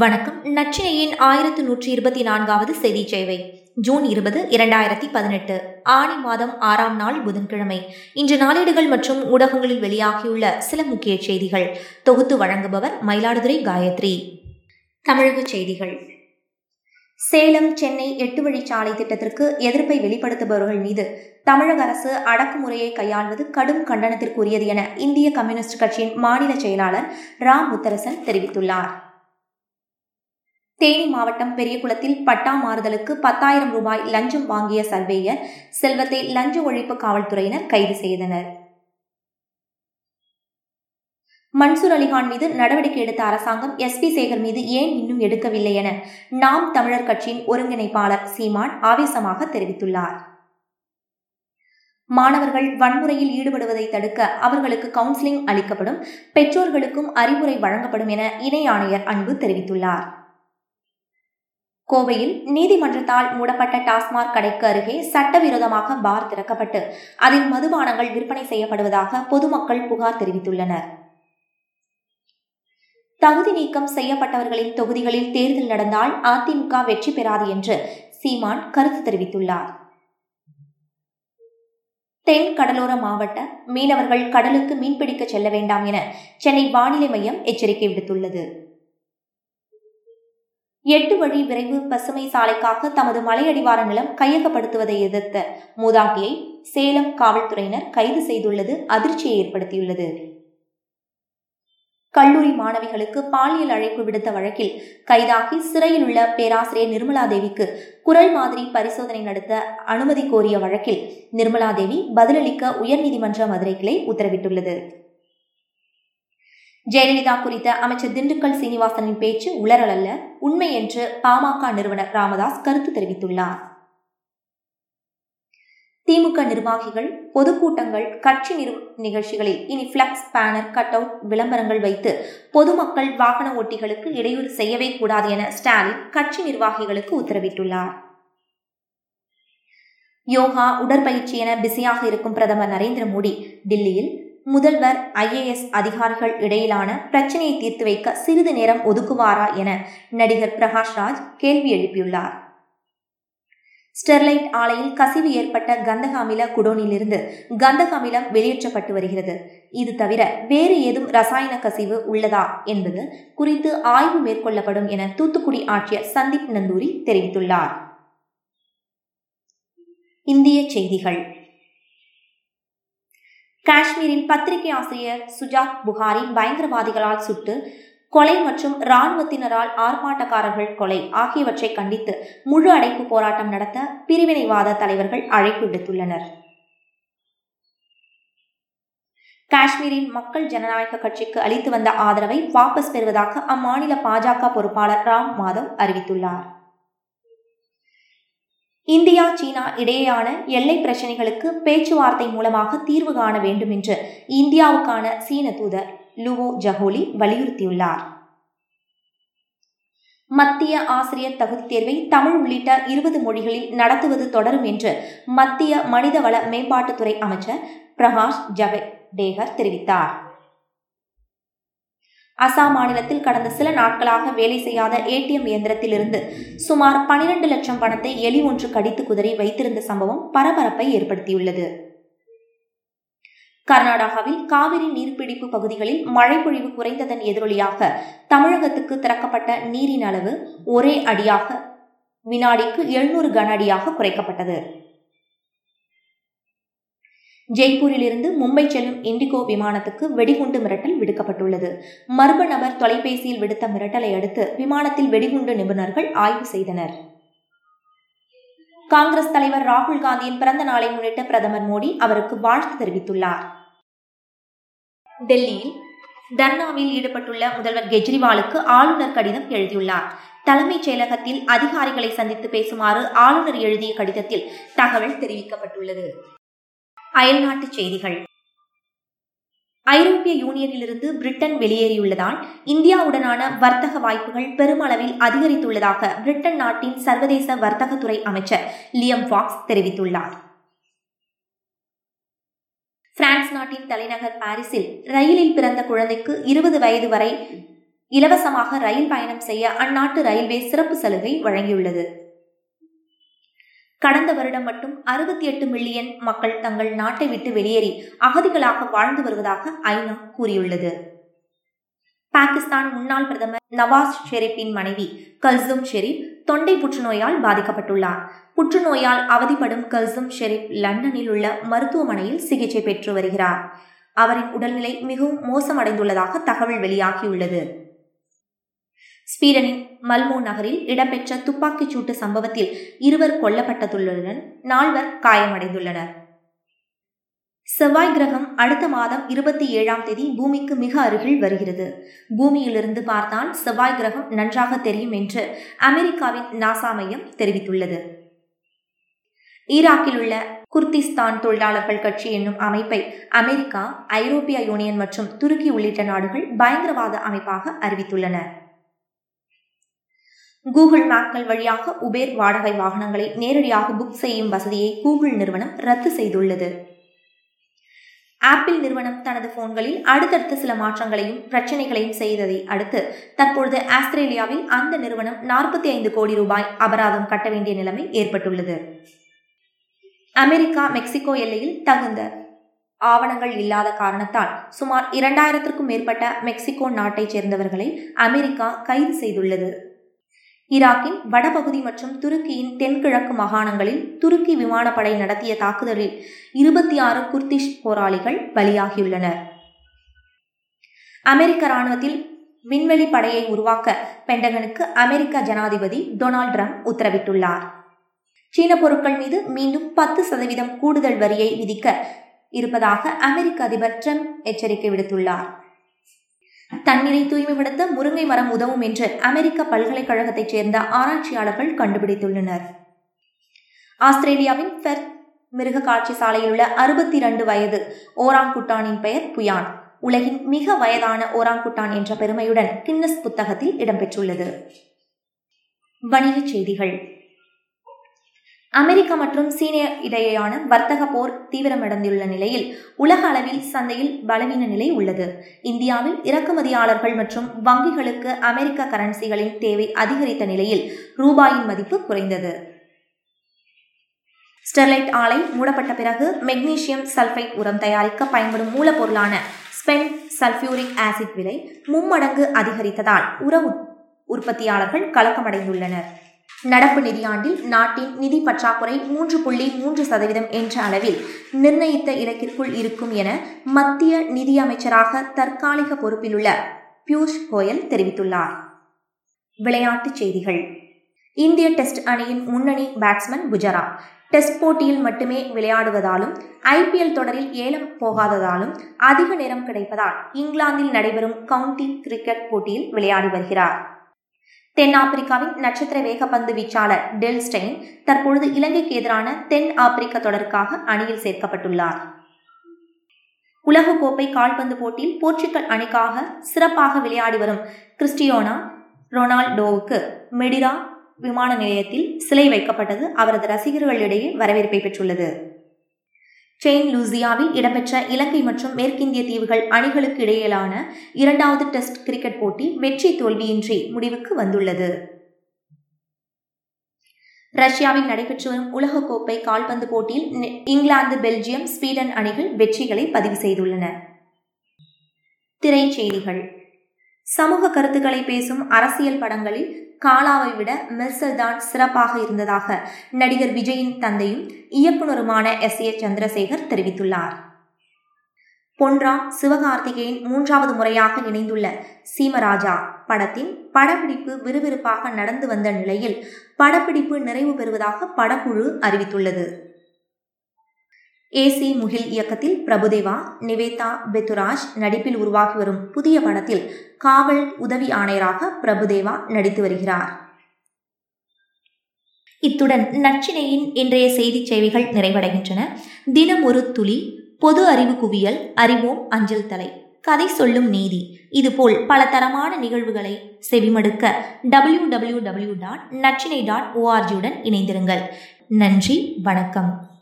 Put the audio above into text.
வணக்கம். நச்சினையின் ஆயிரத்து நூற்றி இருபத்தி நான்காவது செய்தி சேவை. ஜூன் இருபது இரண்டாயிரத்தி பதினெட்டு. ஆணி மாதம் ஆறாம் நாள் புதன்கிழமை. இன்று நாளேடுகள் மற்றும் ஊடகங்களில் வெளியாகியுள்ள சில முக்கிய செய்திகள். தொகுத்து வழங்குபவர் மயிலாடுதுறை காயத்ரி. தமிழக செய்திகள். சேலம் சென்னை எட்டு வழிச்சாலை திட்டத்திற்கு எதிர்ப்பை வெளிப்படுத்துபவர்கள் மீது தமிழக அரசு அடக்குமுறையை கையாள்வது கடும் கண்டனத்திற்குரியது என இந்திய கம்யூனிஸ்ட் கட்சியின் மாநில செயலாளர் ராம் முத்தரசன் தெரிவித்துள்ளார். தேனி மாவட்டம் பெரியகுளத்தில் பட்டா மாறுதலுக்கு பத்தாயிரம் ரூபாய் லஞ்சம் வாங்கிய சர்வேயர் செல்வத்தை லஞ்ச ஒழிப்பு காவல்துறையினர் கைது செய்தனர். மன்சூர் அலிகான் மீது நடவடிக்கை எடுத்த அரசாங்கம் எஸ் பி சேகர் மீது ஏன் இன்னும் எடுக்கவில்லை என நாம் தமிழர் கட்சியின் ஒருங்கிணைப்பாளர் சீமான் ஆவேசமாக தெரிவித்துள்ளார். மாணவர்கள் வன்முறையில் ஈடுபடுவதை தடுக்க அவர்களுக்கு கவுன்சிலிங் அளிக்கப்படும் பெற்றோர்களுக்கும் அறிவுரை வழங்கப்படும் என இணை ஆணையர் அன்பு தெரிவித்துள்ளார். கோவையில் நீதிமன்றத்தால் மூடப்பட்ட டாஸ்மாக் கடைக்கு அருகே சட்டவிரோதமாக பார் திறக்கப்பட்டு அதில் மதுபானங்கள் விற்பனை செய்யப்படுவதாக பொதுமக்கள் புகார் தெரிவித்துள்ளனர். தகுதி நீக்கம் செய்யப்பட்டவர்களின் தொகுதிகளில் தேர்தல் நடந்தால் அதிமுக வெற்றி பெறாது என்று சீமான் கருத்து தெரிவித்துள்ளார். தென் கடலோர மாவட்ட மீனவர்கள் கடலுக்கு மீன்பிடிக்க செல்ல வேண்டாம் என சென்னை வானிலை மையம் எச்சரிக்கை விடுத்துள்ளது. எட்டு வழி விரைவு பசுமை சாலைக்காக தமது மலையடிவார நிலம் கையகப்படுத்துவதை எதிர்த்த மூதாட்டியை சேலம் காவல்துறையினர் கைது செய்துள்ளது அதிர்ச்சியை ஏற்படுத்தியுள்ளது. கல்லூரி மாணவிகளுக்கு பாலியல் அழைப்பு விடுத்த வழக்கில் கைதாகி சிறையில் உள்ள பேராசிரியர் நிர்மலாதேவிக்கு குரல் மாதிரி பரிசோதனை நடத்த அனுமதி கோரிய வழக்கில் நிர்மலா தேவி பதிலளிக்க உயர்நீதிமன்ற மதுரை கிளை உத்தரவிட்டுள்ளது. ஜெயலலிதா குறித்த அமைச்சர் திண்டுக்கல் சீனிவாசனின் பேச்சு உளறல் அல்ல உண்மை என்று பாமக நிறுவனர் ராமதாஸ் கருத்து தெரிவித்துள்ளார். திமுக நிர்வாகிகள் பொதுக்கூட்டங்கள் கட்சி நிகழ்ச்சிகளில் இனி பிளக்ஸ் பேனர் கட் அவுட் விளம்பரங்கள் வைத்து பொதுமக்கள் வாகன ஓட்டிகளுக்கு இடையூறு செய்யவே கூடாது என ஸ்டாலின் கட்சி நிர்வாகிகளுக்கு உத்தரவிட்டுள்ளார். யோகா உடற்பயிற்சி என பிஸியாக இருக்கும் பிரதமர் நரேந்திர மோடி டில்லியில் முதல்வர் ஐஏஎஸ் அதிகாரிகள் இடையிலான பிரச்சனையை தீர்த்து வைக்க சிறிது நேரம் ஒதுக்குவாரா என நடிகர் பிரகாஷ் ராஜ் கேள்வி எழுப்பியுள்ளார். ஸ்டெர்லைட் ஆலையில் கசிவு ஏற்பட்ட கந்தக அமில குடோனிலிருந்து கந்தக அமிலம் வெளியேற்றப்பட்டு வருகிறது. இது தவிர வேறு ஏதும் ரசாயன கசிவு உள்ளதா என்பது குறித்து ஆய்வு மேற்கொள்ளப்படும் என தூத்துக்குடி ஆட்சியர் சந்தீப் நந்தூரி தெரிவித்துள்ளார். இந்திய செய்திகள். காஷ்மீரில் பத்திரிகை ஆசிரியர் சுஜாத் புகாரி பயங்கரவாதிகளால் சுட்டு கொலை மற்றும் இராணுவத்தினரால் ஆர்ப்பாட்டக்காரர்கள் கொலை ஆகியவற்றை கண்டித்து முழு அடைப்பு போராட்டம் நடத்த பிரிவினைவாத தலைவர்கள் அழைப்பு விடுத்துள்ளனர். காஷ்மீரின் மக்கள் ஜனநாயக கட்சிக்கு அளித்து வந்த ஆதரவை வாபஸ் பெறுவதாக அம்மாநில பாஜக பொறுப்பாளர் ராம் மாதவ் அறிவித்துள்ளார். இந்தியா சீனா இடையேயான எல்லை பிரச்சினைகளுக்கு பேச்சுவார்த்தை மூலமாக தீர்வு காண வேண்டும் என்று இந்தியாவுக்கான சீன தூதர் லுவோ ஜஹோலி வலியுறுத்தியுள்ளார். மத்திய ஆசிரியர் தகுதி தேர்வை தமிழ் உள்ளிட்ட இருபது மொழிகளில் நடத்துவது தொடரும் என்று மத்திய மனிதவள மேம்பாட்டுத்துறை அமைச்சர் பிரகாஷ் ஜவடேகர் தெரிவித்தார். அசாம் மாநிலத்தில் கடந்த சில நாட்களாக வேலை செய்யாத ஏடிஎம் இயந்திரத்திலிருந்து சுமார் பனிரெண்டு லட்சம் பணத்தை எலி ஒன்று கடித்து குதறி வைத்திருந்த சம்பவம் பரபரப்பை ஏற்படுத்தியுள்ளது. கர்நாடகாவில் காவிரி நீர்பிடிப்பு பகுதிகளில் மழை பொழிவு குறைந்ததன் எதிரொலியாக தமிழகத்துக்கு திறக்கப்பட்ட நீரின் அளவு ஒரே அடியாக வினாடிக்கு எழுநூறு கன அடியாக குறைக்கப்பட்டது. ஜெய்ப்பூரிலிருந்து மும்பை செல்லும் இண்டிகோ விமானத்துக்கு வெடிகுண்டு மிரட்டல் விடுக்கப்பட்டுள்ளது. மர்ம நபர் தொலைபேசியில் விடுத்த மிரட்டலை அடுத்து விமானத்தில் வெடிகுண்டு நிபுணர்கள் ஆய்வு செய்தனர். காங்கிரஸ் தலைவர் ராகுல் காந்தியின் பிறந்த நாளை முன்னிட்டு பிரதமர் மோடி அவருக்கு வாழ்த்து தெரிவித்துள்ளார். டெல்லியில் தர்ணாவில் ஈடுபட்டுள்ள முதல்வர் கெஜ்ரிவாலுக்கு ஆளுநர் கடிதம் எழுதியுள்ளார். தலைமைச் செயலகத்தில் அதிகாரிகளை சந்தித்து பேசுமாறு ஆளுநர் எழுதிய கடிதத்தில் தகவல் தெரிவிக்கப்பட்டுள்ளது. அயல்நாட்டு செய்திகள். ஐரோப்பிய யூனியனிலிருந்து பிரிட்டன் வெளியேறியுள்ளதால் இந்தியாவுடனான வர்த்தக வாய்ப்புகள் பெருமளவில் அதிகரித்துள்ளதாக பிரிட்டன் நாட்டின் சர்வதேச வர்த்தகத்துறை அமைச்சர் லியம் ஃபாக்ஸ் தெரிவித்துள்ளார். பிரான்ஸ் நாட்டின் தலைநகர் பாரிஸில் ரயிலில் பிறந்த குழந்தைக்கு இருபது வயது வரை இலவசமாக ரயில் பயணம் செய்ய அந்நாட்டு ரயில்வே சிறப்பு சலுகை வழங்கியுள்ளது. கடந்த வருடம் மட்டும் அறுபத்தி எட்டு மில்லியன் மக்கள் தங்கள் நாட்டை விட்டு வெளியேறி அகதிகளாக வாழ்ந்து வருவதாக ஐநா கூறியுள்ளது. பாகிஸ்தான் முன்னாள் பிரதமர் நவாஸ் ஷெரீப்பின் மனைவி கல்சும் ஷெரீப் தொண்டை புற்றுநோயால் பாதிக்கப்பட்டுள்ளார். புற்றுநோயால் அவதிப்படும் கல்சும் ஷெரீப் லண்டனில் உள்ள மருத்துவமனையில் சிகிச்சை பெற்று வருகிறார். அவரின் உடல்நிலை மிகவும் மோசமடைந்துள்ளதாக தகவல் வெளியாகியுள்ளது. ஸ்வீடனின் மல்மோ நகரில் இடம்பெற்ற துப்பாக்கிச் சூட்டு சம்பவத்தில் இருவர் கொல்லப்பட்டதுடன் நால்வர் காயமடைந்துள்ளனர். செவ்வாய் கிரகம் அடுத்த மாதம் இருபத்தி ஏழாம் தேதி பூமிக்கு மிக அருகில் வருகிறது. பூமியிலிருந்து பார்த்தால் செவ்வாய் கிரகம் நன்றாக தெரியும் என்று அமெரிக்காவின் நாசா மையம் தெரிவித்துள்ளது. ஈராக்கில் உள்ள குர்திஸ்தான் தொழிலாளர்கள் கட்சி என்னும் அமைப்பை அமெரிக்கா ஐரோப்பிய யூனியன் மற்றும் துருக்கி உள்ளிட்ட நாடுகள் பயங்கரவாத அமைப்பாக அறிவித்துள்ளன. கூகுள் மேப்கள் வழியாக உபேர் வாடகை வாகனங்களை நேரடியாக புக் செய்யும் வசதியை கூகுள் நிறுவனம் ரத்து செய்துள்ளது. ஆப்பிள் நிறுவனம் தனது போன்களில் அடுத்தடுத்த சில மாற்றங்களையும் பிரச்சனைகளையும் செய்ததை அடுத்து தற்பொழுது ஆஸ்திரேலியாவில் அந்த நிறுவனம் நாற்பத்தி ஐந்து கோடி ரூபாய் அபராதம் கட்ட வேண்டிய நிலைமை ஏற்பட்டுள்ளது. அமெரிக்கா மெக்சிகோ எல்லையில் தகுந்த ஆவணங்கள் இல்லாத காரணத்தால் சுமார் இரண்டாயிரத்திற்கும் மேற்பட்ட மெக்சிகோ நாட்டைச் சேர்ந்தவர்களை அமெரிக்கா கைது செய்துள்ளது. ஈராக்கின் வடபகுதி மற்றும் துருக்கியின் தென்கிழக்கு மாகாணங்களில் துருக்கி விமானப்படை நடத்திய தாக்குதலில் இருபத்தி ஆறு குர்திஷ் போராளிகள் பலியாகியுள்ளனர். அமெரிக்க ராணுவத்தில் விண்வெளி படையை உருவாக்க பெண்டகனுக்கு அமெரிக்க ஜனாதிபதி டொனால்ட் ட்ரம்ப் உத்தரவிட்டுள்ளார். சீன பொருட்கள் மீது மீண்டும் பத்து சதவீதம் கூடுதல் வரியை விதிக்க இருப்பதாக அமெரிக்க அதிபர் ட்ரம்ப் எச்சரிக்கை விடுத்துள்ளார். தண்ணீரை தூய்மைப்படுத்த முருங்கை மரம் உதவும் என்று அமெரிக்க பல்கலைக்கழகத்தைச் சேர்ந்த ஆராய்ச்சியாளர்கள் கண்டுபிடித்துள்ளனர். ஆஸ்திரேலியாவின் பெர்த் மிருக காட்சி சாலையில் உள்ள அறுபத்தி இரண்டு வயது ஓராங்குட்டானின் பெயர் புயான் உலகின் மிக வயதான ஓராங்குட்டான் என்ற பெருமையுடன் கின்னஸ் புத்தகத்தில் இடம்பெற்றுள்ளது. வணிகச் செய்திகள். அமெரிக்கா மற்றும் சீன இடையேயான வர்த்தக போர் தீவிரமடைந்துள்ள நிலையில் உலக அளவில் சந்தையில் பலவீன நிலை உள்ளது. இந்தியாவில் இறக்குமதியாளர்கள் மற்றும் வங்கிகளுக்கு அமெரிக்க கரன்சிகளின் தேவை அதிகரித்த நிலையில் ரூபாயின் மதிப்பு குறைந்தது. ஸ்டெர்லைட் ஆலை மூடப்பட்ட பிறகு மெக்னீசியம் சல்ஃபைட் உரம் தயாரிக்க பயன்படும் மூலப்பொருளான ஸ்பென் சல்ஃபியூரிக் ஆசிட் விலை மும்மடங்கு அதிகரித்ததால் உர உற்பத்தியாளர்கள் கலக்கமடைந்துள்ளனர். நடப்பு நிதியாண்டில் நாட்டின் நிதி பற்றாக்குறை மூன்று புள்ளி மூன்று சதவீதம் என்ற அளவில் நிர்ணயித்த இலக்கிற்குள் இருக்கும் என மத்திய நிதியமைச்சராக தற்காலிக பொறுப்பிலுள்ள பியூஷ் கோயல் தெரிவித்துள்ளார். விளையாட்டுச் செய்திகள். இந்திய டெஸ்ட் அணியின் முன்னணி பேட்ஸ்மேன் குஜரா டெஸ்ட் போட்டியில் மட்டுமே விளையாடுவதாலும் ஐபிஎல் தொடரில் ஏலம் போகாததாலும் அதிக நேரம் கிடைப்பதால் இங்கிலாந்தில் நடைபெறும் கவுண்டி கிரிக்கெட் போட்டியில் விளையாடி வருகிறார். தென்னாப்பிரிக்காவின் நட்சத்திர வேகப்பந்து வீச்சாளர் டெல் ஸ்டெயின் தற்பொழுது இலங்கைக்கு எதிரான தென் ஆப்பிரிக்க தொடருக்காக அணியில் சேர்க்கப்பட்டுள்ளார். உலகக்கோப்பை கால்பந்து போட்டியில் போர்ச்சுகல் அணிக்காக சிறப்பாக விளையாடி வரும் கிறிஸ்டியோனா ரொனால்டோவுக்கு மெடிரா விமான நிலையத்தில் சிலை வைக்கப்பட்டது அவரது ரசிகர்களிடையே வரவேற்பை பெற்றுள்ளது. செயின் லூசியாவில் இடம்பெற்ற இலங்கை மற்றும் மேற்கிந்திய தீவுகள் அணிகளுக்கு இடையிலான இரண்டாவது டெஸ்ட் கிரிக்கெட் போட்டி வெற்றி தோல்வியின்றி முடிவுக்கு வந்துள்ளது. ரஷ்யாவில் நடைபெற்று வரும் உலகக்கோப்பை கால்பந்து போட்டியில் இங்கிலாந்து பெல்ஜியம் ஸ்வீடன் அணிகள் வெற்றிகளை பதிவு செய்துள்ளன. திரைச்செய்திகள். சமூக கருத்துக்களை பேசும் அரசியல் படங்களில் காலாவை விட மெர்சல் தான் சிறப்பாக இருந்ததாக நடிகர் விஜயின் தந்தையும் இயக்குனருமான எஸ். ஏ. சந்திரசேகர் தெரிவித்துள்ளார். பொன்ராம் சிவகார்த்திகேயன் மூன்றாவது முறையாக இணைந்துள்ள சீமராஜா படத்தின் படப்பிடிப்பு விறுவிறுப்பாக நடந்து வந்த நிலையில் படப்பிடிப்பு நிறைவு பெறுவதாக படக்குழு அறிவித்துள்ளது. ஏசி முகில் இயக்கத்தில் பிரபுதேவா நிவேதா பெத்துராஜ் நடிப்பில் உருவாகி வரும் புதிய படத்தில் காவல் உதவி ஆணையராக பிரபுதேவா நடித்து வருகிறார். இத்துடன் நச்சினையின் இன்றைய செய்தி சேவைகள் நிறைவடைகின்றன. தினம் ஒரு துளி பொது அறிவு குவியல் அறிவோம் அஞ்சல் தலை. கதை சொல்லும் நீதி. இதுபோல் பல தரமான நிகழ்வுகளை செவிமடுக்க டபிள்யூ டபிள்யூ டபிள்யூ டாட் நச்சினை டாட் ஓஆர்ஜியுடன் இணைந்திருங்கள். நன்றி வணக்கம்.